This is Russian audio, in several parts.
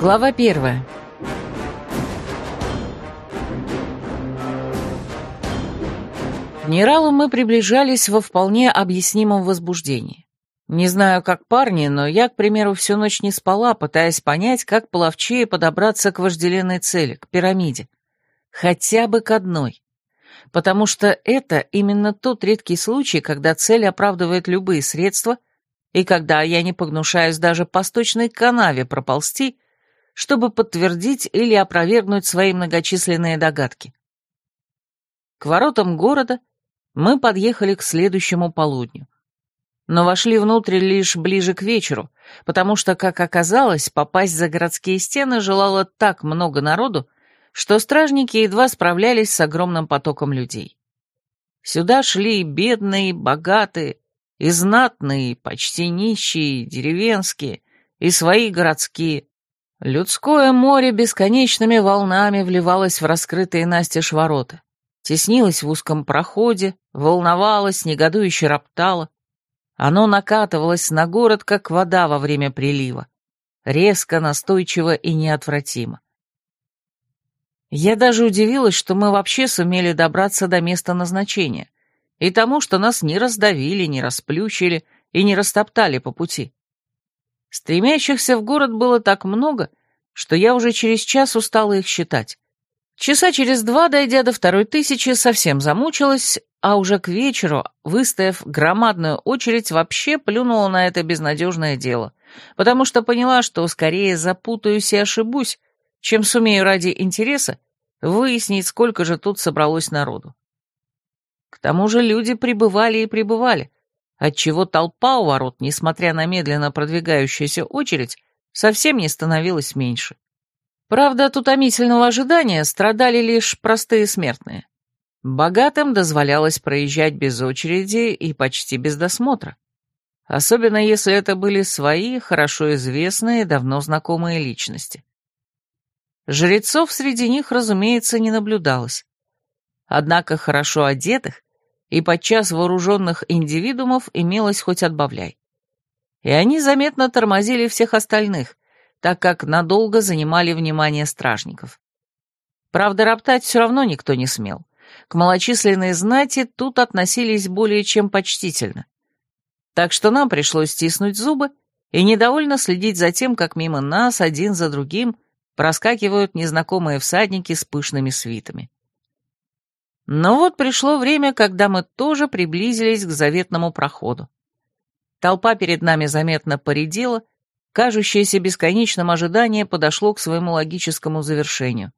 Глава первая. К Нералу мы приближались во вполне объяснимом возбуждении. Не знаю, как парни, но я, к примеру, всю ночь не спала, пытаясь понять, как половчее подобраться к вожделенной цели, к пирамиде. Хотя бы к одной. Потому что это именно тот редкий случай, когда цель оправдывает любые средства, и когда я не погнушаюсь даже по сточной канаве проползти, чтобы подтвердить или опровергнуть свои многочисленные догадки. К воротам города мы подъехали к следующему полудню. Но вошли внутрь лишь ближе к вечеру, потому что, как оказалось, попасть за городские стены желало так много народу, что стражники едва справлялись с огромным потоком людей. Сюда шли и бедные, и богатые, и знатные, и почти нищие, и деревенские, и свои городские, Людское море бесконечными волнами вливалось в раскрытые настежь ворота, теснилось в узком проходе, волновалось, негодующе роптало. Оно накатывалось на город, как вода во время прилива, резко, настойчиво и неотвратимо. Я даже удивилась, что мы вообще сумели добраться до места назначения, и тому, что нас не раздавили, не расплющили и не растоптали по пути. Стремящихся в город было так много, что я уже через час устала их считать. Часа через два, дойдя до второй тысячи, совсем замучилась, а уже к вечеру, выстояв громадную очередь, вообще плюнула на это безнадежное дело, потому что поняла, что скорее запутаюсь и ошибусь, чем сумею ради интереса выяснить, сколько же тут собралось народу. К тому же люди прибывали и прибывали, отчего толпа у ворот, несмотря на медленно продвигающуюся очередь, совсем не становилась меньше. Правда, от утомительного ожидания страдали лишь простые смертные. Богатым дозволялось проезжать без очереди и почти без досмотра. Особенно если это были свои, хорошо известные, давно знакомые личности. Жрецов среди них, разумеется, не наблюдалось. Однако хорошо одетых и подчас вооруженных индивидуумов имелось хоть отбавляй. И они заметно тормозили всех остальных, так как надолго занимали внимание стражников. Правда, роптать все равно никто не смел. К малочисленной знати тут относились более чем почтительно. Так что нам пришлось стиснуть зубы и недовольно следить за тем, как мимо нас один за другим проскакивают незнакомые всадники с пышными свитами. Но вот пришло время, когда мы тоже приблизились к заветному проходу. Толпа перед нами заметно поредела, кажущееся бесконечным ожидание подошло к своему логическому завершению.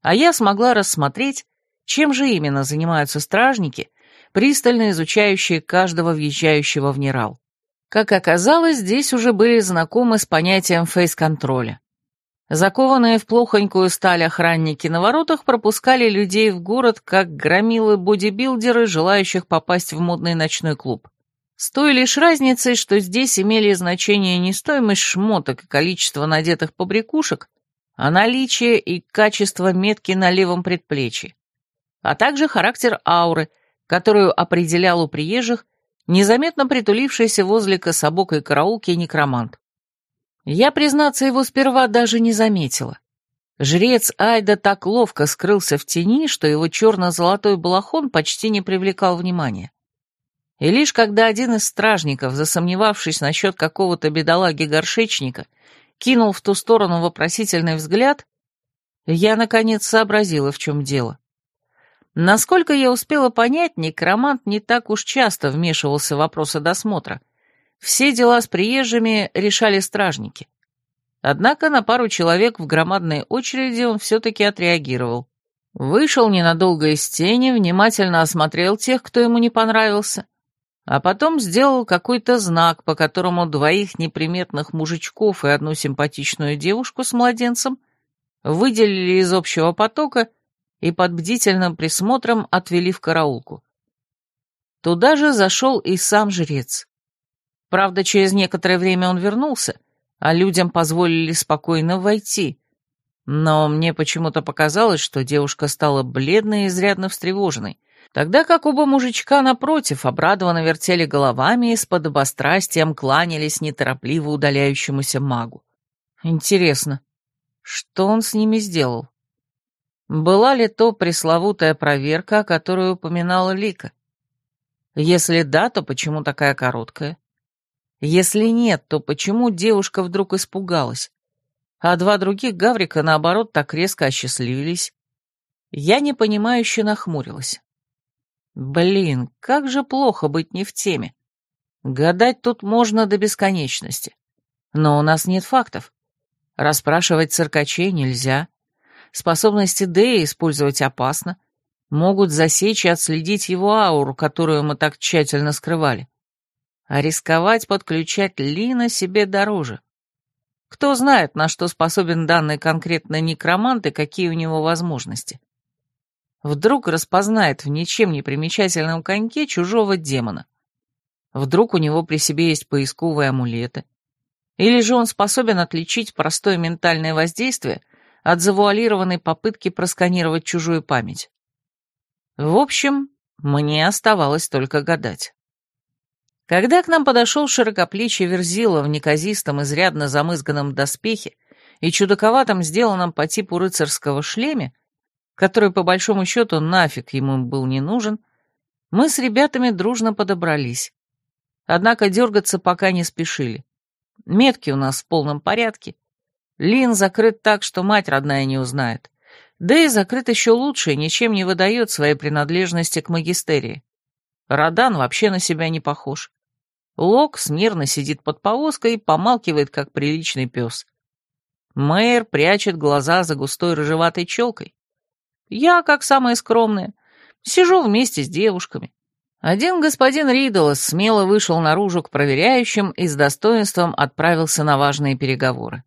А я смогла рассмотреть, чем же именно занимаются стражники, пристально изучающие каждого въезжающего в Нерал. Как оказалось, здесь уже были знакомы с понятием фейс-контроля. Закованные в плохонькую сталь охранники на воротах пропускали людей в город, как громилы-бодибилдеры, желающих попасть в модный ночной клуб. С той лишь разницей, что здесь имели значение не стоимость шмоток и количество надетых побрякушек, а наличие и качество метки на левом предплечье, а также характер ауры, которую определял у приезжих незаметно притулившийся возле кособокой караулки некромант. Я, признаться, его сперва даже не заметила. Жрец Айда так ловко скрылся в тени, что его черно-золотой балахон почти не привлекал внимания. И лишь когда один из стражников, засомневавшись насчет какого-то бедолаги-горшечника, кинул в ту сторону вопросительный взгляд, я, наконец, сообразила, в чем дело. Насколько я успела понять, некромант не так уж часто вмешивался в вопросы досмотра — все дела с приезжими решали стражники. Однако на пару человек в громадной очереди он все-таки отреагировал. Вышел ненадолго из тени, внимательно осмотрел тех, кто ему не понравился, а потом сделал какой-то знак, по которому двоих неприметных мужичков и одну симпатичную девушку с младенцем выделили из общего потока и под бдительным присмотром отвели в караулку. Туда же зашел и сам жрец. Правда, через некоторое время он вернулся, а людям позволили спокойно войти. Но мне почему-то показалось, что девушка стала бледной и изрядно встревоженной, тогда как оба мужичка, напротив, обрадованно вертели головами и с подобострастием кланялись неторопливо удаляющемуся магу. Интересно, Что он с ними сделал? Была ли то пресловутая проверка, о которой упоминала Лика? Если да, то почему такая короткая? Если нет, то почему девушка вдруг испугалась? А два других гаврика, наоборот, так резко осчастливились. Я непонимающе нахмурилась. Блин, как же плохо быть не в теме. Гадать тут можно до бесконечности. Но у нас нет фактов. Расспрашивать циркачей нельзя. Способности Дэя использовать опасно. Могут засечь и отследить его ауру, которую мы так тщательно скрывали. А рисковать подключать Лина себе дороже. Кто знает, на что способен данный конкретно некромант и какие у него возможности. Вдруг распознает в ничем не примечательном коньке чужого демона. Вдруг у него при себе есть поисковые амулеты. Или же он способен отличить простое ментальное воздействие от завуалированной попытки просканировать чужую память. В общем, мне оставалось только гадать. Когда к нам подошел широкоплечий верзила в неказистом, изрядно замызганном доспехе и чудаковатом, сделанном по типу рыцарского шлеме, который, по большому счету, нафиг ему был не нужен, мы с ребятами дружно подобрались. Однако дергаться пока не спешили. Метки у нас в полном порядке. Лин закрыт так, что мать родная не узнает. Да и закрыт еще лучше и ничем не выдает своей принадлежности к магистерии. Радан вообще на себя не похож. Лок смирно сидит под повозкой и помалкивает, как приличный пес. Мэйр прячет глаза за густой рыжеватой челкой. Я, как самая скромная, сижу вместе с девушками. Один господин Ридолос смело вышел наружу к проверяющим и с достоинством отправился на важные переговоры.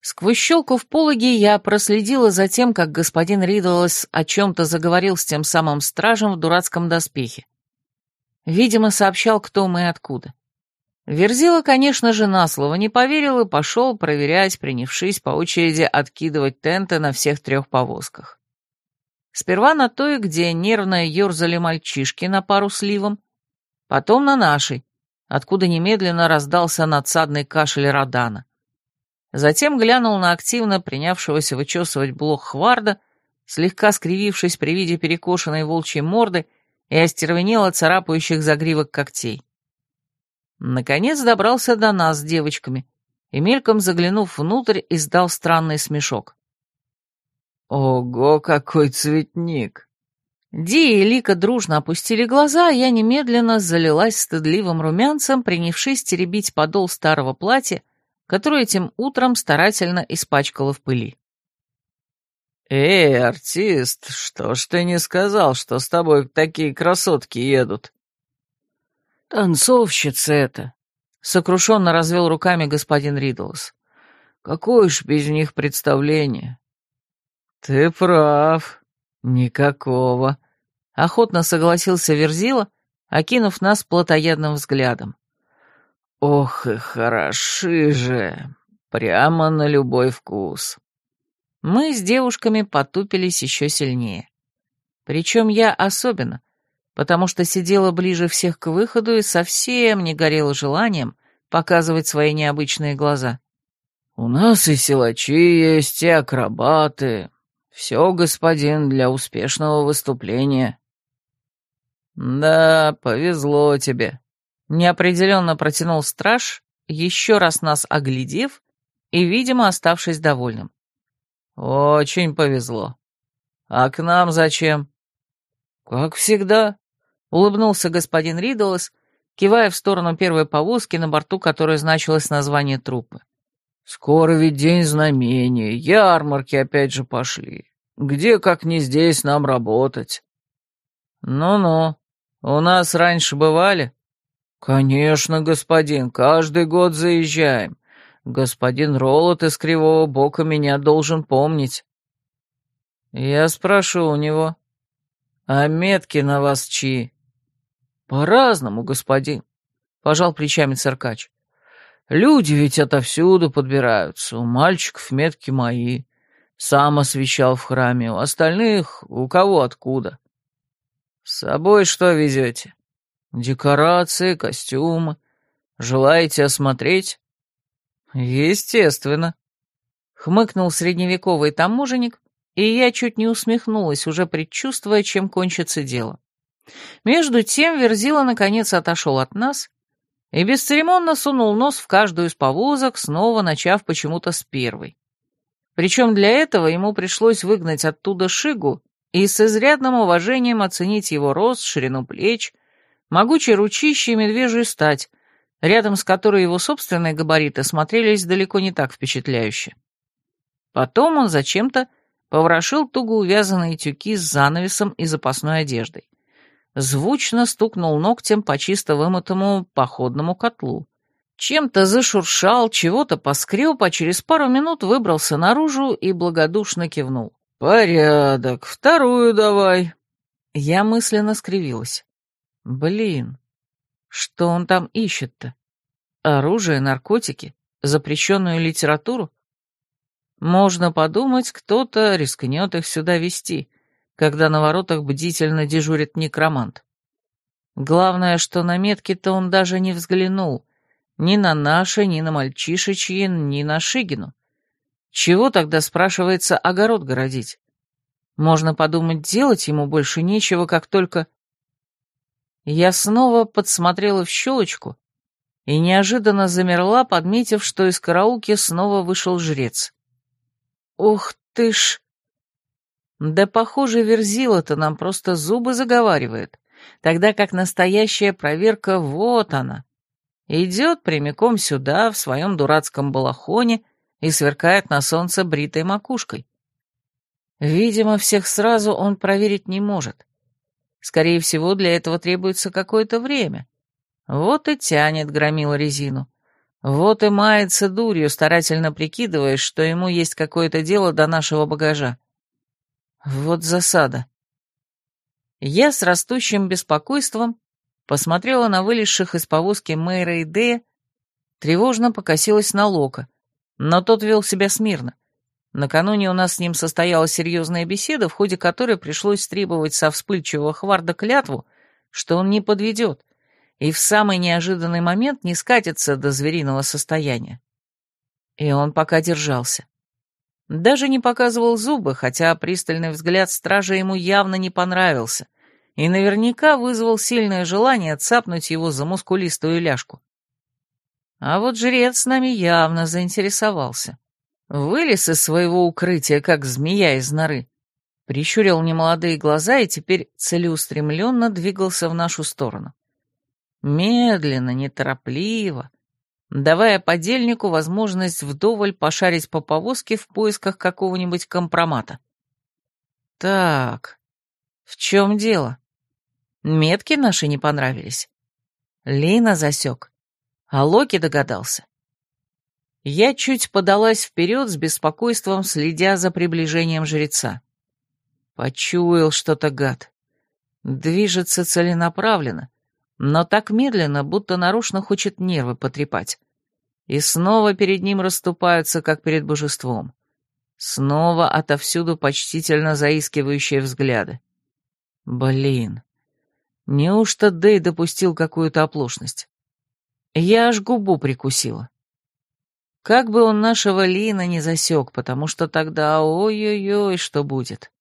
Сквозь щелку в пологе я проследила за тем, как господин Ридолос о чем-то заговорил с тем самым стражем в дурацком доспехе. Видимо, сообщал, кто мы и откуда. Верзила, конечно же, на слово не поверил и пошел проверять, принявшись по очереди откидывать тенты на всех трех повозках. Сперва на той, где нервно ерзали мальчишки на пару сливом, потом на нашей, откуда немедленно раздался надсадный кашель Родана. Затем глянул на активно принявшегося вычесывать блок Хварда, слегка скривившись при виде перекошенной волчьей морды и остервенело царапающих загривок когтей. Наконец добрался до нас с девочками и, мельком заглянув внутрь, издал странный смешок. «Ого, какой цветник!» Ди и Лика дружно опустили глаза, а я немедленно залилась стыдливым румянцем, принявшись теребить подол старого платья, которое этим утром старательно испачкала в пыли. «Эй, артист, что ж ты не сказал, что с тобой такие красотки едут?» «Танцовщица это!» — сокрушенно развел руками господин Ридлс. «Какое ж без них представление? «Ты прав. Никакого», — охотно согласился Верзила, окинув нас плотоядным взглядом. «Ох и хороши же! Прямо на любой вкус!» Мы с девушками потупились еще сильнее. Причем я особенно, потому что сидела ближе всех к выходу и совсем не горела желанием показывать свои необычные глаза. «У нас и силачи есть, и акробаты, «Все, господин, для успешного выступления». «Да, повезло тебе», — неопределенно протянул страж, еще раз нас оглядев и, видимо, оставшись довольным. «Очень повезло. А к нам зачем?» «Как всегда», — улыбнулся господин Ридолос, кивая в сторону первой повозки, на борту которой значилось название трупы. Скоро ведь день знамения, ярмарки опять же пошли. Где, как не здесь, нам работать? Ну-ну, у нас раньше бывали? Конечно, господин, каждый год заезжаем. Господин Ролот из Кривого Бока меня должен помнить. Я спрошу у него. А метки на вас чьи? По-разному, господин, пожал плечами циркач. Люди ведь отовсюду подбираются, у мальчиков метки мои. Сам освещал в храме, у остальных у кого откуда. С собой что везете? Декорации, костюмы. Желаете осмотреть? Естественно. Хмыкнул средневековый таможенник, и я чуть не усмехнулась, уже предчувствуя, чем кончится дело. Между тем Верзила наконец отошел от нас и бесцеремонно сунул нос в каждую из повозок, снова начав почему-то с первой. Причем для этого ему пришлось выгнать оттуда Шигу и с изрядным уважением оценить его рост, ширину плеч, могучие ручище и медвежью стать, рядом с которой его собственные габариты смотрелись далеко не так впечатляюще. Потом он зачем-то поворошил туго увязанные тюки с занавесом и запасной одеждой. Звучно стукнул ногтем по чисто вымытому походному котлу. Чем-то зашуршал, чего-то поскреб, а через пару минут выбрался наружу и благодушно кивнул. «Порядок, вторую давай». Я мысленно скривилась. «Блин, что он там ищет-то? Оружие, наркотики, запрещенную литературу? Можно подумать, кто-то рискнет их сюда вести, когда на воротах бдительно дежурит некромант. Главное, что на метке-то он даже не взглянул. Ни на наши, ни на мальчишечьи, ни на Шигину. Чего тогда, спрашивается, огород городить? Можно подумать, делать ему больше нечего, как только... Я снова подсмотрела в щелочку и неожиданно замерла, подметив, что из караулки снова вышел жрец. «Ух ты ж!» Да, похоже, Верзила-то нам просто зубы заговаривает, тогда как настоящая проверка вот она. Идет прямиком сюда, в своем дурацком балахоне, и сверкает на солнце бритой макушкой. Видимо, всех сразу он проверить не может. Скорее всего, для этого требуется какое-то время. Вот и тянет громила резину. Вот и мается дурью, старательно прикидывая, что ему есть какое-то дело до нашего багажа. Вот засада. Я с растущим беспокойством посмотрела на вылезших из повозки Мэйра и Дея, тревожно покосилась на Лока, но тот вел себя смирно. Накануне у нас с ним состоялась серьезная беседа, в ходе которой пришлось требовать со вспыльчивого Хварда клятву, что он не подведет, и в самый неожиданный момент не скатится до звериного состояния. И он пока держался. Даже не показывал зубы, хотя пристальный взгляд стража ему явно не понравился, и наверняка вызвал сильное желание цапнуть его за мускулистую ляжку. А вот жрец нами явно заинтересовался. Вылез из своего укрытия, как змея из норы, прищурил немолодые глаза и теперь целеустремленно двигался в нашу сторону. Медленно, неторопливо, давая подельнику возможность вдоволь пошарить по повозке в поисках какого-нибудь компромата. Так, в чем дело? Метки наши не понравились. Лина засек, а Локи догадался. Я чуть подалась вперед с беспокойством, следя за приближением жреца. Почуял что-то гад. Движется целенаправленно, но так медленно, будто нарочно хочет нервы потрепать. И снова перед ним расступаются, как перед божеством. Снова отовсюду почтительно заискивающие взгляды. Блин, неужто Дэй допустил какую-то оплошность? Я аж губу прикусила. Как бы он нашего Лина не засек, потому что тогда ой-ой-ой, что будет.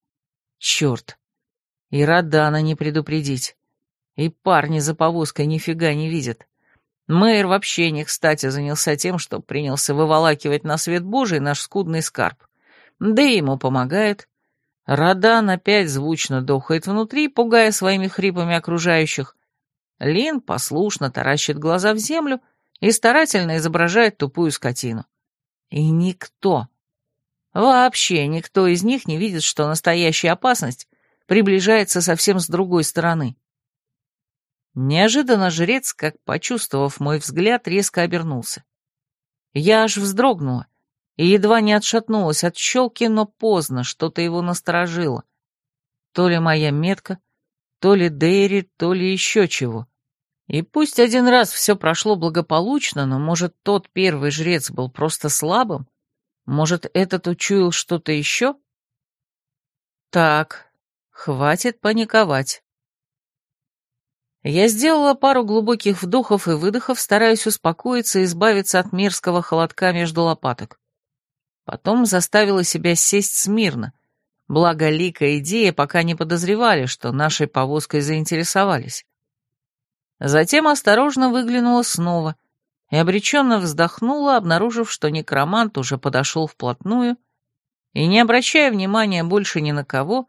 Черт. И Радана не предупредить. И парни за повозкой нифига не видят. Мэйр вообще не кстати занялся тем, что принялся выволакивать на свет Божий наш скудный скарб. Да и ему помогает. Радан опять звучно дохает внутри, пугая своими хрипами окружающих. Лин послушно таращит глаза в землю — и старательно изображает тупую скотину. И никто, вообще никто из них не видит, что настоящая опасность приближается совсем с другой стороны. Неожиданно жрец, как почувствовав мой взгляд, резко обернулся. Я аж вздрогнула и едва не отшатнулась от щелки, но поздно, что-то его насторожило. То ли моя метка, то ли Дейри, то ли еще чего. И пусть один раз все прошло благополучно, но, может, тот первый жрец был просто слабым? Может, этот учуял что-то еще? Так, хватит паниковать. Я сделала пару глубоких вдохов и выдохов, стараясь успокоиться и избавиться от мерзкого холодка между лопаток. Потом заставила себя сесть смирно, благо Лика и Идея пока не подозревали, что нашей повозкой заинтересовались. Затем осторожно выглянула снова и обреченно вздохнула, обнаружив, что некромант уже подошел вплотную и, не обращая внимания больше ни на кого,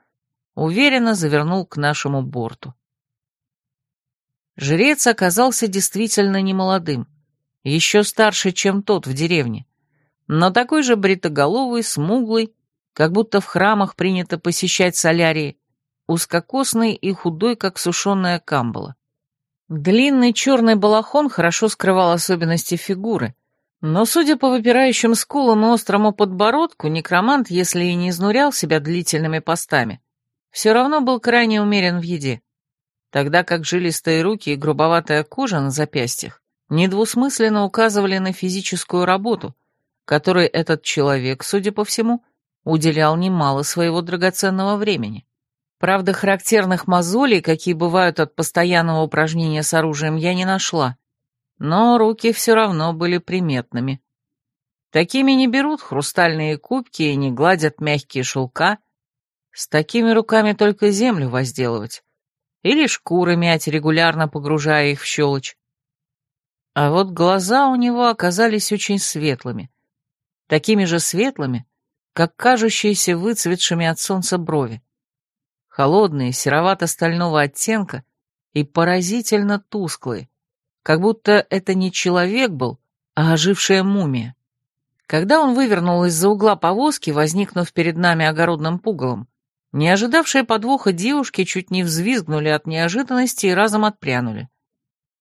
уверенно завернул к нашему борту. Жрец оказался действительно немолодым, еще старше, чем тот в деревне, но такой же бритоголовый, смуглый, как будто в храмах принято посещать солярии, узкокосный и худой, как сушеная камбала. Длинный черный балахон хорошо скрывал особенности фигуры, но, судя по выпирающим скулам и острому подбородку, некромант, если и не изнурял себя длительными постами, все равно был крайне умерен в еде тогда как жилистые руки и грубоватая кожа на запястьях недвусмысленно указывали на физическую работу, которой этот человек, судя по всему, уделял немало своего драгоценного времени. Правда, характерных мозолей, какие бывают от постоянного упражнения с оружием, я не нашла, но руки все равно были приметными. Такими не берут хрустальные кубки и не гладят мягкие шелка, с такими руками только землю возделывать или шкуры мять, регулярно погружая их в щелочь. А вот глаза у него оказались очень светлыми, такими же светлыми, как кажущиеся выцветшими от солнца брови. Холодные, серовато-стального оттенка и поразительно тусклые, как будто это не человек был, а ожившая мумия. Когда он вывернул из-за угла повозки, возникнув перед нами огородным пугалом, не ожидавшие подвоха девушки чуть не взвизгнули от неожиданности и разом отпрянули.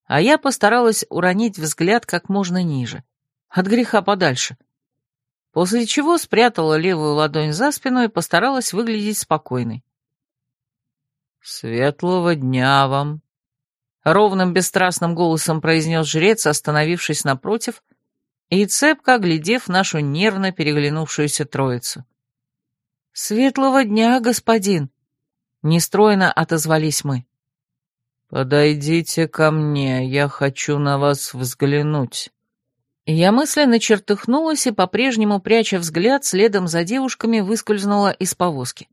А я постаралась уронить взгляд как можно ниже, от греха подальше. После чего спрятала левую ладонь за спину и постаралась выглядеть спокойной. «Светлого дня вам!» — ровным бесстрастным голосом произнес жрец, остановившись напротив и цепко оглядев нашу нервно переглянувшуюся троицу. «Светлого дня, господин!» Нестройно отозвались мы. «Подойдите ко мне, я хочу на вас взглянуть». Я мысленно чертыхнулась и, по-прежнему пряча взгляд, следом за девушками выскользнула из повозки.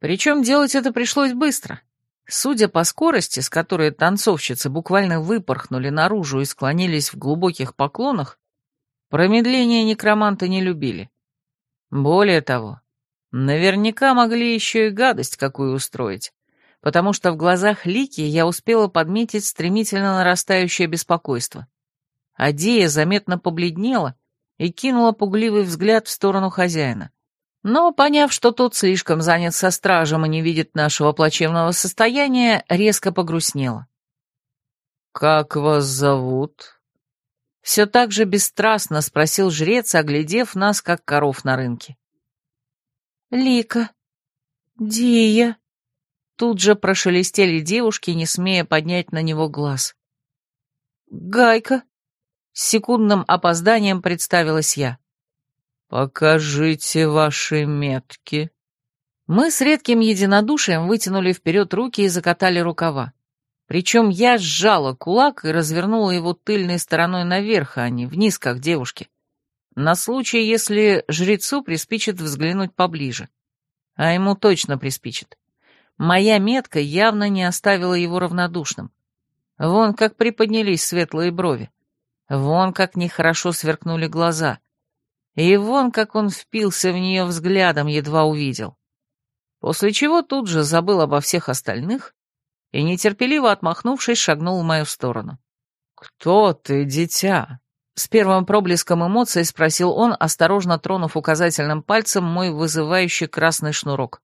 Причем делать это пришлось быстро. Судя по скорости, с которой танцовщицы буквально выпорхнули наружу и склонились в глубоких поклонах, промедление некроманта не любили. Более того, Наверняка могли еще и гадость какую устроить, потому что в глазах Лики я успела подметить стремительно нарастающее беспокойство. Адия заметно побледнела и кинула пугливый взгляд в сторону хозяина. Но, поняв, что тот слишком занят со стражем и не видит нашего плачевного состояния, резко погрустнела. «Как вас зовут?» Все так же бесстрастно спросил жрец, оглядев нас, как коров на рынке. Лика. Дия. Тут же прошелестели девушки, не смея поднять на него глаз. Гайка. С секундным опозданием представилась я. «Покажите ваши метки». Мы с редким единодушием вытянули вперед руки и закатали рукава. Причем я сжала кулак и развернула его тыльной стороной наверх, а не вниз, как девушки на случай, если жрецу приспичит взглянуть поближе. А ему точно приспичит. Моя метка явно не оставила его равнодушным. Вон как приподнялись светлые брови. Вон как нехорошо сверкнули глаза. И вон как он впился в нее взглядом, едва увидел. После чего тут же забыл обо всех остальных и, нетерпеливо отмахнувшись, шагнул в мою сторону. «Кто ты, дитя?» С первым проблеском эмоций спросил он, осторожно тронув указательным пальцем мой вызывающий красный шнурок.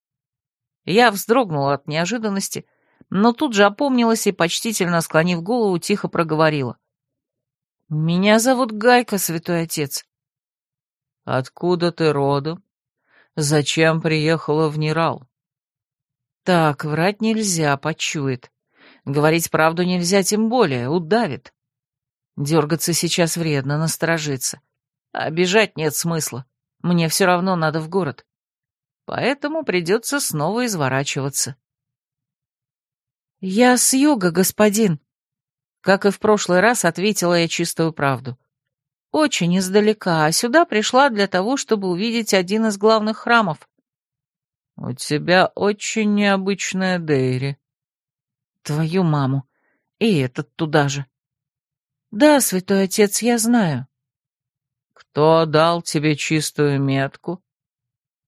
Я вздрогнула от неожиданности, но тут же опомнилась и, почтительно склонив голову, тихо проговорила. «Меня зовут Гайка, святой отец». «Откуда ты родом? Зачем приехала в Нерал?» «Так, врать нельзя, почует. Говорить правду нельзя, тем более, удавит. Дергаться сейчас вредно, насторожиться. А бежать нет смысла. Мне все равно надо в город. Поэтому придется снова изворачиваться. «Я с юга, господин», — как и в прошлый раз ответила я чистую правду. Очень издалека, а сюда пришла для того, чтобы увидеть один из главных храмов. У тебя очень необычная Дейри. Твою маму. И этот туда же. Да, святой отец, я знаю. Кто дал тебе чистую метку?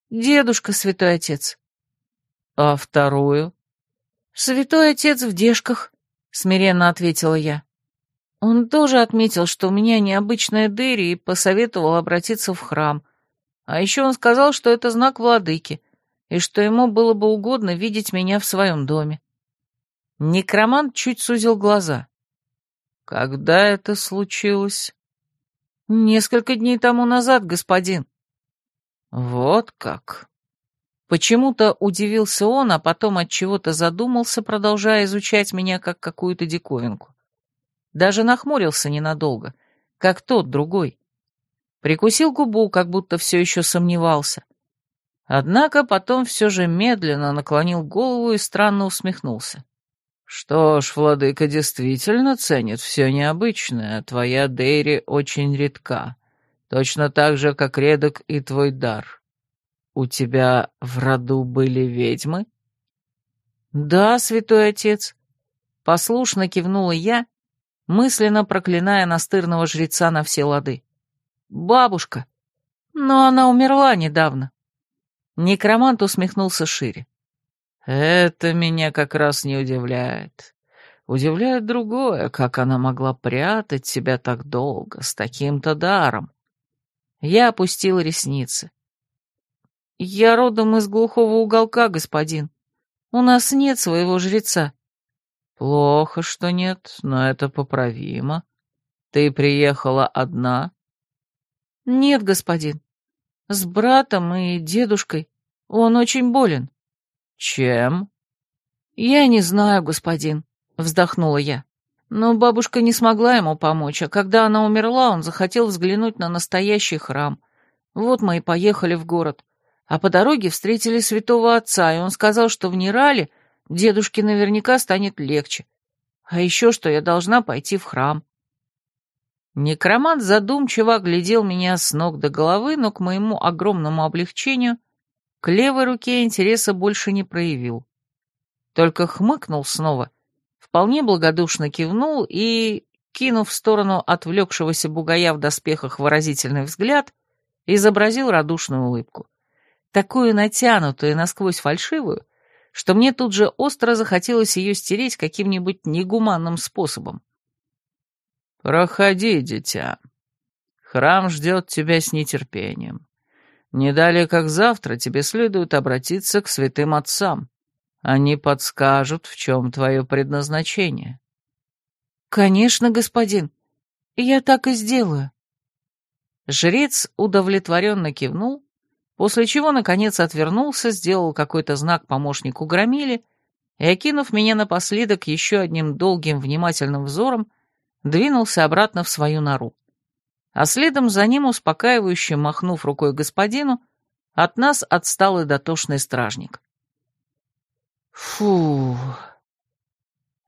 Дедушка, святой отец. А вторую? Святой отец в дежках, смиренно ответила я. Он тоже отметил, что у меня необычная дыри и посоветовал обратиться в храм. А еще он сказал, что это знак владыки, и что ему было бы угодно видеть меня в своем доме. Некромант чуть сузил глаза. «Когда это случилось?» «Несколько дней тому назад, господин». «Вот как». Почему-то удивился он, а потом от чего-то задумался, продолжая изучать меня как какую-то диковинку. Даже нахмурился ненадолго, как тот другой. Прикусил губу, как будто все еще сомневался. Однако потом все же медленно наклонил голову и странно усмехнулся. «Что ж, владыка действительно ценит все необычное, твоя Дейри очень редка, точно так же, как редок и твой дар. У тебя в роду были ведьмы?» «Да, святой отец», — послушно кивнула я, мысленно проклиная настырного жреца на все лады. «Бабушка! Но она умерла недавно». Некромант усмехнулся шире. Это меня как раз не удивляет. Удивляет другое, как она могла прятать себя так долго, с таким-то даром. Я опустил ресницы. Я родом из глухого уголка, господин. У нас нет своего жреца. Плохо, что нет, но это поправимо. Ты приехала одна? Нет, господин. С братом и дедушкой. Он очень болен. «Чем?» «Я не знаю, господин», — вздохнула я. Но бабушка не смогла ему помочь, а когда она умерла, он захотел взглянуть на настоящий храм. Вот мы и поехали в город. А по дороге встретили святого отца, и он сказал, что в Нерале дедушке наверняка станет легче. А еще что я должна пойти в храм. Некромант задумчиво глядел меня с ног до головы, но к моему огромному облегчению — к левой руке интереса больше не проявил. Только хмыкнул снова, вполне благодушно кивнул и, кинув в сторону отвлекшегося бугая в доспехах выразительный взгляд, изобразил радушную улыбку. Такую натянутую и насквозь фальшивую, что мне тут же остро захотелось ее стереть каким-нибудь негуманным способом. «Проходи, дитя. Храм ждет тебя с нетерпением. Не далее, как завтра, тебе следует обратиться к святым отцам. Они подскажут, в чем твое предназначение». «Конечно, господин. Я так и сделаю». Жрец удовлетворенно кивнул, после чего, наконец, отвернулся, сделал какой-то знак помощнику Громиле и, окинув меня напоследок еще одним долгим внимательным взором, двинулся обратно в свою нору а следом за ним, успокаивающе махнув рукой господину, от нас отстал и дотошный стражник. Фу.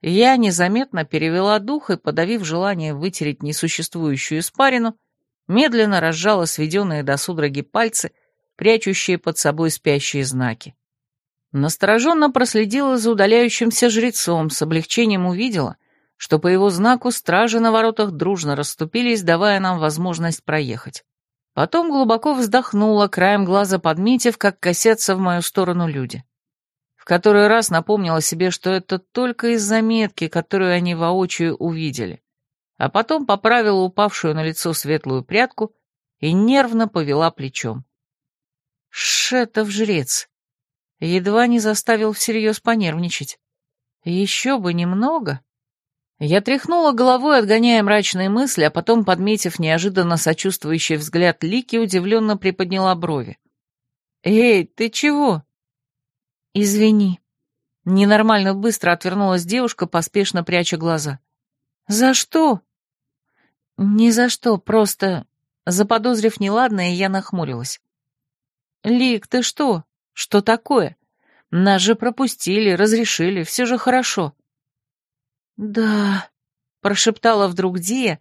Я незаметно перевела дух и, подавив желание вытереть несуществующую испарину, медленно разжала сведенные до судороги пальцы, прячущие под собой спящие знаки. Настороженно проследила за удаляющимся жрецом, с облегчением увидела, что по его знаку стражи на воротах дружно расступились, давая нам возможность проехать. Потом глубоко вздохнула, краем глаза подметив, как косятся в мою сторону люди. В который раз напомнила себе, что это только из заметки, которую они воочию увидели. А потом поправила упавшую на лицо светлую прядку и нервно повела плечом. Шетов жрец. Едва не заставил всерьез понервничать. Еще бы немного. Я тряхнула головой, отгоняя мрачные мысли, а потом, подметив неожиданно сочувствующий взгляд Лики, удивленно приподняла брови. «Эй, ты чего?» «Извини». Ненормально быстро отвернулась девушка, поспешно пряча глаза. «За что?» «Ни за что, просто...» Заподозрив неладное, я нахмурилась. «Лик, ты что? Что такое? Нас же пропустили, разрешили, все же хорошо». «Да», — прошептала вдруг Дия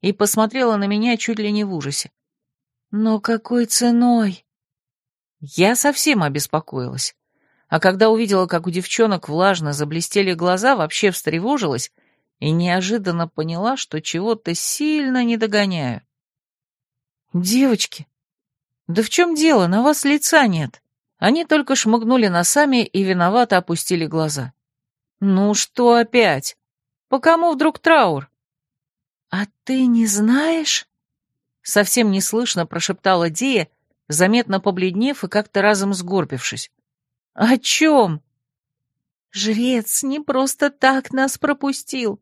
и посмотрела на меня чуть ли не в ужасе. «Но какой ценой?» Я совсем обеспокоилась. А когда увидела, как у девчонок влажно заблестели глаза, вообще встревожилась и неожиданно поняла, что чего-то сильно не догоняю. «Девочки, да в чем дело? На вас лица нет». Они только шмыгнули носами и виновато опустили глаза. «Ну что опять? По кому вдруг траур?» «А ты не знаешь?» Совсем неслышно прошептала Дия, заметно побледнев и как-то разом сгорбившись. «О чем?» «Жрец не просто так нас пропустил.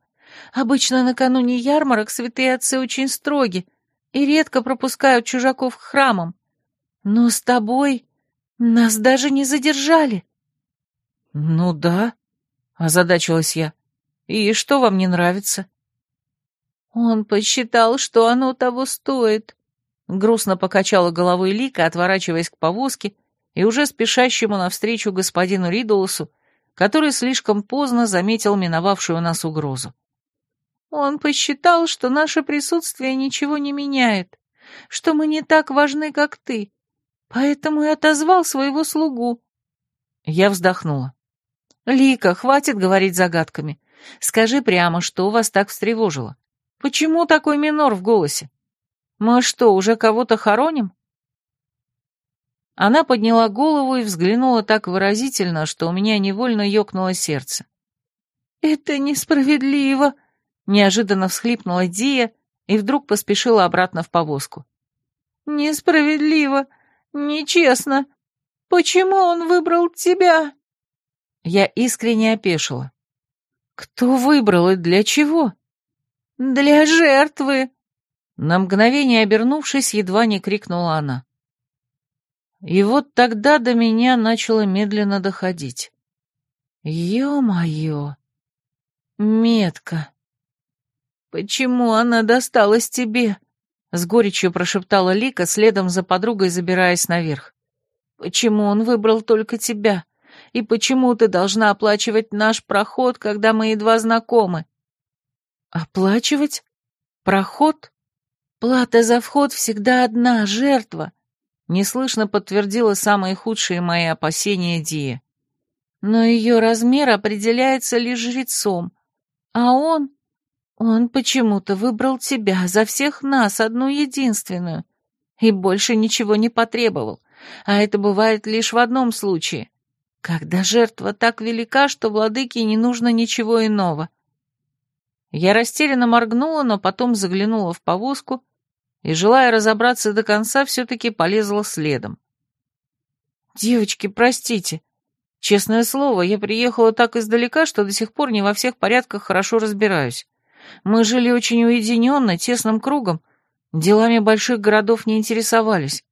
Обычно накануне ярмарок святые отцы очень строги и редко пропускают чужаков к храмам. Но с тобой нас даже не задержали». «Ну да», — озадачилась я. «И что вам не нравится?» «Он посчитал, что оно того стоит», — грустно покачала головой Лика, отворачиваясь к повозке и уже спешащему навстречу господину Ридолусу, который слишком поздно заметил миновавшую нас угрозу. «Он посчитал, что наше присутствие ничего не меняет, что мы не так важны, как ты, поэтому и отозвал своего слугу». Я вздохнула. «Лика, хватит говорить загадками. Скажи прямо, что вас так встревожило. Почему такой минор в голосе? Мы что, уже кого-то хороним?» Она подняла голову и взглянула так выразительно, что у меня невольно ёкнуло сердце. «Это несправедливо!» — неожиданно всхлипнула Дия и вдруг поспешила обратно в повозку. «Несправедливо! Нечестно! Почему он выбрал тебя?» Я искренне опешила. «Кто выбрал и для чего?» «Для жертвы!» На мгновение обернувшись, едва не крикнула она. И вот тогда до меня начало медленно доходить. Ё-моё! Метка! Почему она досталась тебе? С горечью прошептала Лика, следом за подругой забираясь наверх. Почему он выбрал только тебя? И почему ты должна оплачивать наш проход, когда мы едва знакомы? Оплачивать? Проход? Плата за вход всегда одна, жертва. Неслышно подтвердила самые худшие мои опасения Дия. Но ее размер определяется лишь жрецом. А он... Он почему-то выбрал тебя, за всех нас, одну единственную. И больше ничего не потребовал. А это бывает лишь в одном случае. Когда жертва так велика, что владыке не нужно ничего иного — я растерянно моргнула, но потом заглянула в повозку и, желая разобраться до конца, все-таки полезла следом. «Девочки, простите. Честное слово, я приехала так издалека, что до сих пор не во всех порядках хорошо разбираюсь. Мы жили очень уединенно, тесным кругом, делами больших городов не интересовались.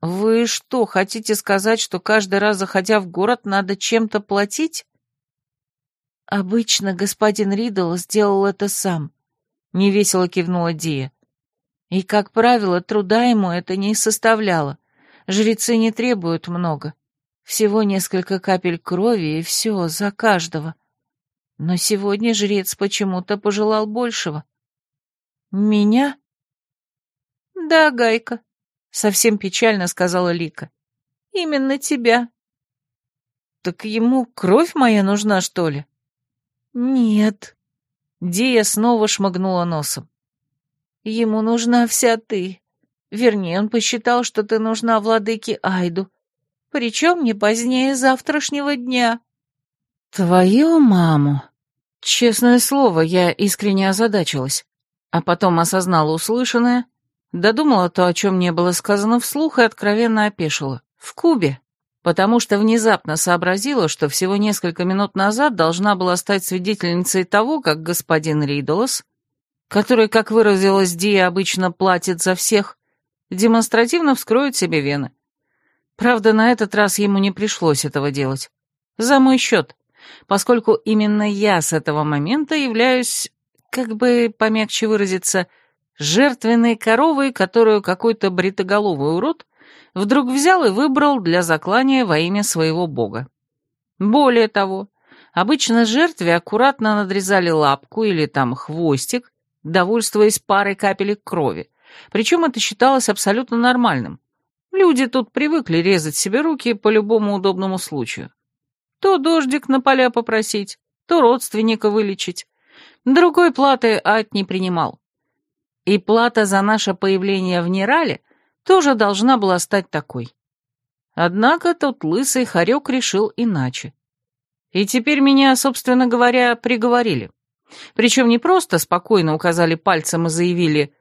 Вы что, хотите сказать, что каждый раз, заходя в город, надо чем-то платить?» «Обычно господин Ридл сделал это сам», — невесело кивнула Дия. «И, как правило, труда ему это не составляло. Жрецы не требуют много. Всего несколько капель крови, и все, за каждого. Но сегодня жрец почему-то пожелал большего». «Меня?» «Да, Гайка», — совсем печально сказала Лика. «Именно тебя». «Так ему кровь моя нужна, что ли?» «Нет». Дия снова шмыгнула носом. «Ему нужна вся ты. Вернее, он посчитал, что ты нужна владыке Айду. Причем не позднее завтрашнего дня». «Твою маму!» Честное слово, я искренне озадачилась, а потом осознала услышанное, додумала то, о чем не было сказано вслух, и откровенно опешила. В Кубе потому что внезапно сообразила, что всего несколько минут назад должна была стать свидетельницей того, как господин Ридолос, который, как выразилась Дия, обычно платит за всех, демонстративно вскроет себе вены. Правда, на этот раз ему не пришлось этого делать. За мой счет, поскольку именно я с этого момента являюсь, как бы помягче выразиться, жертвенной коровой, которую какой-то бритоголовый урод вдруг взял и выбрал для заклания во имя своего бога. Более того, обычно жертве аккуратно надрезали лапку или там хвостик, довольствуясь парой капелек крови. Причем это считалось абсолютно нормальным. Люди тут привыкли резать себе руки по любому удобному случаю. То дождик на поля попросить, то родственника вылечить. Другой платы Ать не принимал. И плата за наше появление в Нерале тоже должна была стать такой. Однако тот лысый хорек решил иначе. И теперь меня, собственно говоря, приговорили. Причем не просто спокойно указали пальцем и заявили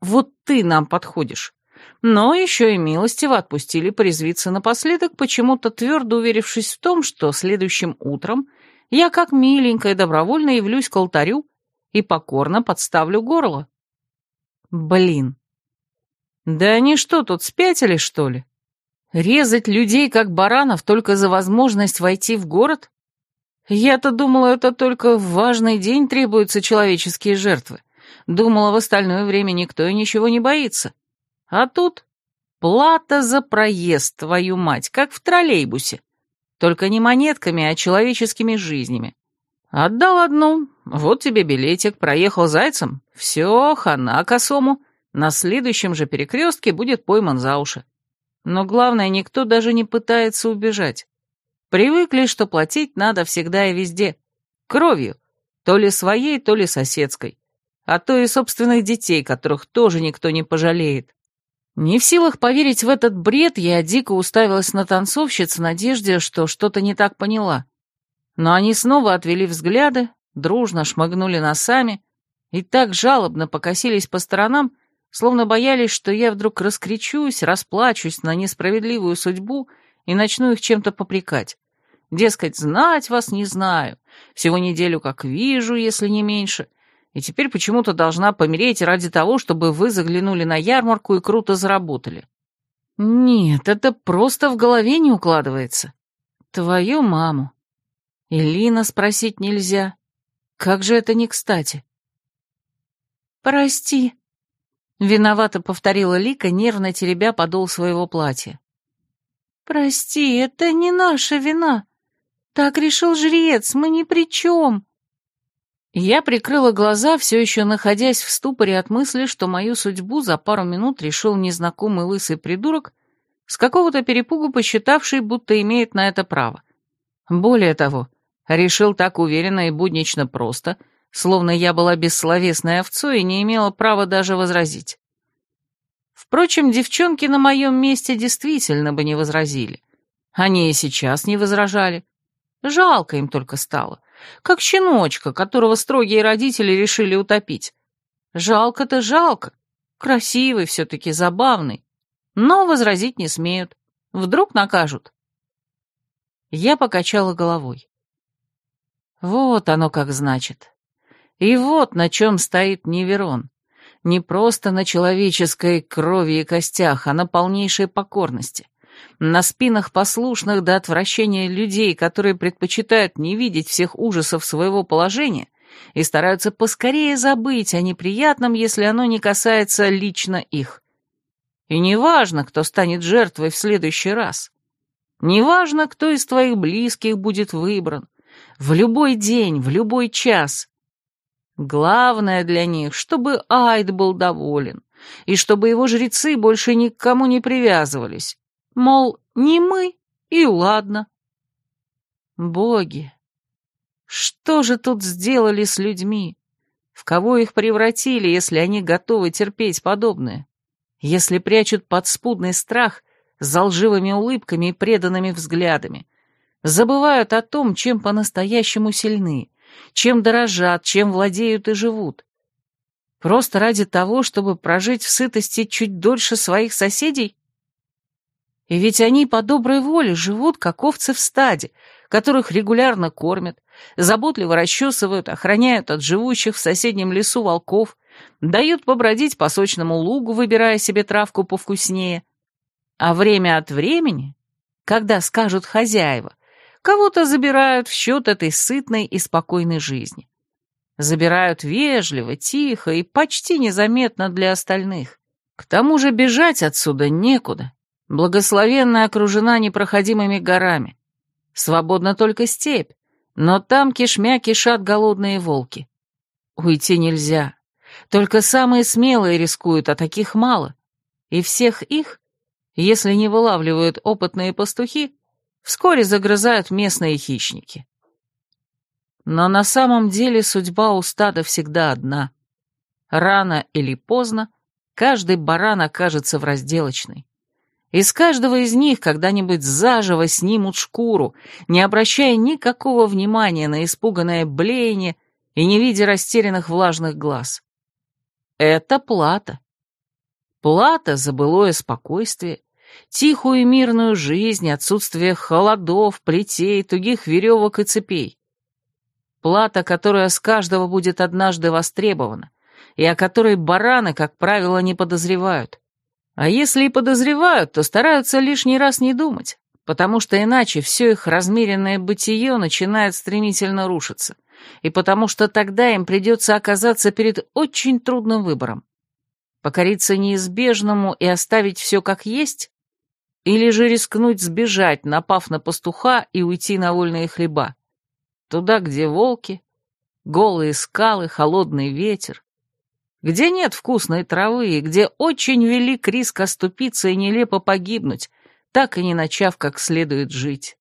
«Вот ты нам подходишь», но еще и милостиво отпустили порезвиться напоследок, почему-то твердо уверившись в том, что следующим утром я как миленькая добровольно явлюсь к алтарю и покорно подставлю горло. Блин. Да они что, тут спятили, что ли? Резать людей, как баранов, только за возможность войти в город? Я-то думала, это только в важный день требуются человеческие жертвы. Думала, в остальное время никто и ничего не боится. А тут плата за проезд, твою мать, как в троллейбусе. Только не монетками, а человеческими жизнями. Отдал одну, вот тебе билетик, проехал зайцем. Все, хана косому. На следующем же перекрестке будет пойман за уши. Но главное, никто даже не пытается убежать. Привыкли, что платить надо всегда и везде. Кровью. То ли своей, то ли соседской. А то и собственных детей, которых тоже никто не пожалеет. Не в силах поверить в этот бред, я дико уставилась на танцовщиц в надежде, что что-то не так поняла. Но они снова отвели взгляды, дружно шмыгнули носами и так жалобно покосились по сторонам, словно боялись, что я вдруг раскричусь, расплачусь на несправедливую судьбу и начну их чем-то попрекать. Дескать, знать вас не знаю, всего неделю как вижу, если не меньше, и теперь почему-то должна помереть ради того, чтобы вы заглянули на ярмарку и круто заработали. Нет, это просто в голове не укладывается. Твою маму. Илина спросить нельзя. Как же это не кстати? «Прости», — виновато повторила Лика, нервно теребя подол своего платья. «Прости, это не наша вина. «Так решил жрец, мы ни при чем!» Я прикрыла глаза, все еще находясь в ступоре от мысли, что мою судьбу за пару минут решил незнакомый лысый придурок, с какого-то перепугу посчитавший, будто имеет на это право. Более того, решил так уверенно и буднично просто, словно я была бессловесной овцой и не имела права даже возразить. Впрочем, девчонки на моем месте действительно бы не возразили. Они и сейчас не возражали. Жалко им только стало. Как щеночка, которого строгие родители решили утопить. Жалко-то жалко. Красивый все-таки, забавный. Но возразить не смеют. Вдруг накажут. Я покачала головой. Вот оно как значит. И вот на чем стоит Неверон. Не просто на человеческой крови и костях, а на полнейшей покорности на спинах послушных до отвращения людей, которые предпочитают не видеть всех ужасов своего положения и стараются поскорее забыть о неприятном, если оно не касается лично их. И неважно, кто станет жертвой в следующий раз. Неважно, кто из твоих близких будет выбран. В любой день, в любой час. Главное для них, чтобы Айд был доволен, и чтобы его жрецы больше ни к кому не привязывались, Мол, не мы, и ладно. Боги, что же тут сделали с людьми? В кого их превратили, если они готовы терпеть подобное? Если прячут подспудный страх за лживыми улыбками и преданными взглядами? Забывают о том, чем по-настоящему сильны, чем дорожат, чем владеют и живут? Просто ради того, чтобы прожить в сытости чуть дольше своих соседей? И ведь они по доброй воле живут, как овцы в стаде, которых регулярно кормят, заботливо расчесывают, охраняют от живущих в соседнем лесу волков, дают побродить по сочному лугу, выбирая себе травку повкуснее. А время от времени, когда скажут хозяева, кого-то забирают в счет этой сытной и спокойной жизни. Забирают вежливо, тихо и почти незаметно для остальных. К тому же бежать отсюда некуда. Благословенная окружена непроходимыми горами. Свободна только степь, но там кишмя кишат голодные волки. Уйти нельзя. Только самые смелые рискуют, а таких мало. И всех их, если не вылавливают опытные пастухи, вскоре загрызают местные хищники. Но на самом деле судьба у стада всегда одна. Рано или поздно каждый баран окажется в разделочной. Из каждого из них когда-нибудь заживо снимут шкуру, не обращая никакого внимания на испуганное блеяние и не видя растерянных влажных глаз. Это плата. Плата за былое спокойствие, тихую и мирную жизнь, отсутствие холодов, плетей, тугих веревок и цепей. Плата, которая с каждого будет однажды востребована, и о которой бараны, как правило, не подозревают. А если и подозревают, то стараются лишний раз не думать, потому что иначе все их размеренное бытие начинает стремительно рушиться и потому что тогда им придется оказаться перед очень трудным выбором. Покориться неизбежному и оставить все как есть, или же рискнуть сбежать, напав на пастуха и уйти на вольные хлеба. Туда, где волки, голые скалы, холодный ветер, где нет вкусной травы и где очень велик риск оступиться и нелепо погибнуть, так и не начав как следует жить.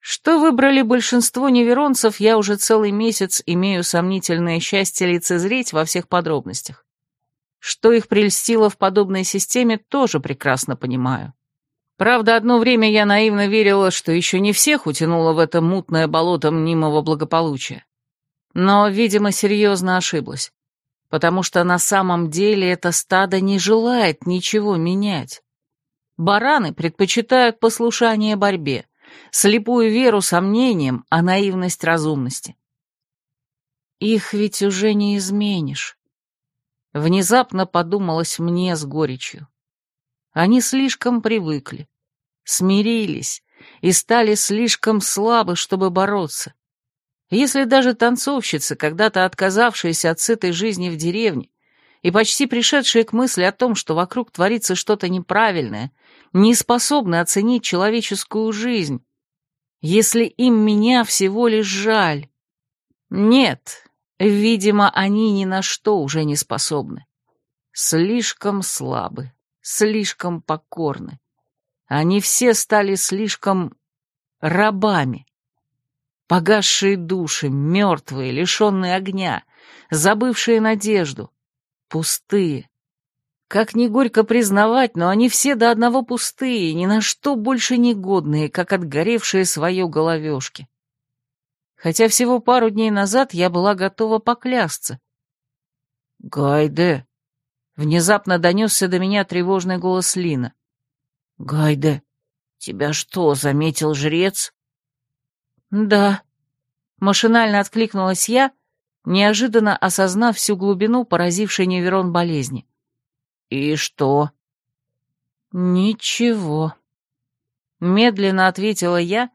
Что выбрали большинство неверонцев, я уже целый месяц имею сомнительное счастье лицезреть во всех подробностях. Что их прельстило в подобной системе, тоже прекрасно понимаю. Правда, одно время я наивно верила, что еще не всех утянуло в это мутное болото мнимого благополучия. Но, видимо, серьезно ошиблась, потому что на самом деле это стадо не желает ничего менять. Бараны предпочитают послушание борьбе, слепую веру сомнениям, а наивность разумности. Их ведь уже не изменишь. Внезапно подумалось мне с горечью. Они слишком привыкли, смирились и стали слишком слабы, чтобы бороться. Если даже танцовщицы, когда-то отказавшиеся от сытой жизни в деревне, и почти пришедшие к мысли о том, что вокруг творится что-то неправильное, не способны оценить человеческую жизнь, если им меня всего лишь жаль. Нет, видимо, они ни на что уже не способны. Слишком слабы, слишком покорны. Они все стали слишком рабами. Погасшие души, мертвые, лишенные огня, забывшие надежду, пустые, как ни горько признавать, но они все до одного пустые, ни на что больше не годные, как отгоревшие свое головешки. Хотя всего пару дней назад я была готова поклясться. «Гайде!» — внезапно донесся до меня тревожный голос Лина. «Гайде, тебя что, заметил жрец?» «Да», — машинально откликнулась я, неожиданно осознав всю глубину поразившей Неверон болезни. «И что?» «Ничего», — медленно ответила я,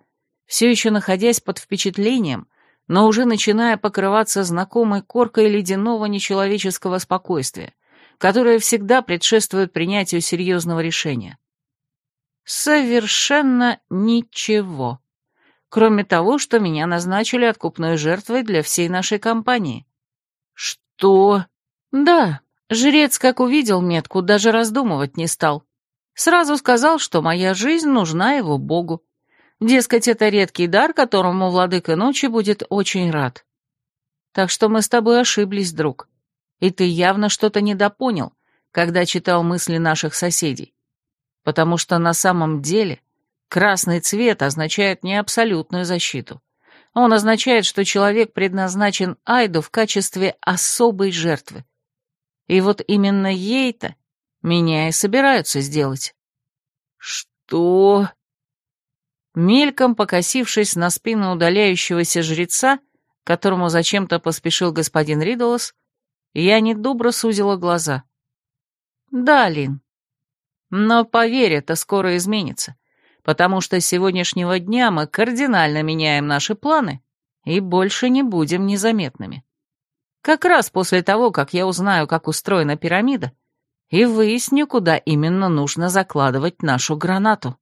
все еще находясь под впечатлением, но уже начиная покрываться знакомой коркой ледяного нечеловеческого спокойствия, которое всегда предшествует принятию серьезного решения. Совершенно ничего, кроме того, что меня назначили откупной жертвой для всей нашей компании. Что? Да, Жрец, как увидел метку, даже раздумывать не стал. Сразу сказал, что моя жизнь нужна его богу. Дескать, это редкий дар, которому владыка ночи будет очень рад. Так что мы с тобой ошиблись, друг. И ты явно что-то недопонял, когда читал мысли наших соседей. Потому что на самом деле красный цвет означает не абсолютную защиту. Он означает, что человек предназначен Айду в качестве особой жертвы. И вот именно ей-то меня и собираются сделать. Что? Мельком покосившись на спину удаляющегося жреца, которому зачем-то поспешил господин Ридолос, я недобро сузила глаза. Да, Лин. Но поверь, это скоро изменится, потому что с сегодняшнего дня мы кардинально меняем наши планы и больше не будем незаметными. Как раз после того, как я узнаю, как устроена пирамида, и выясню, куда именно нужно закладывать нашу гранату.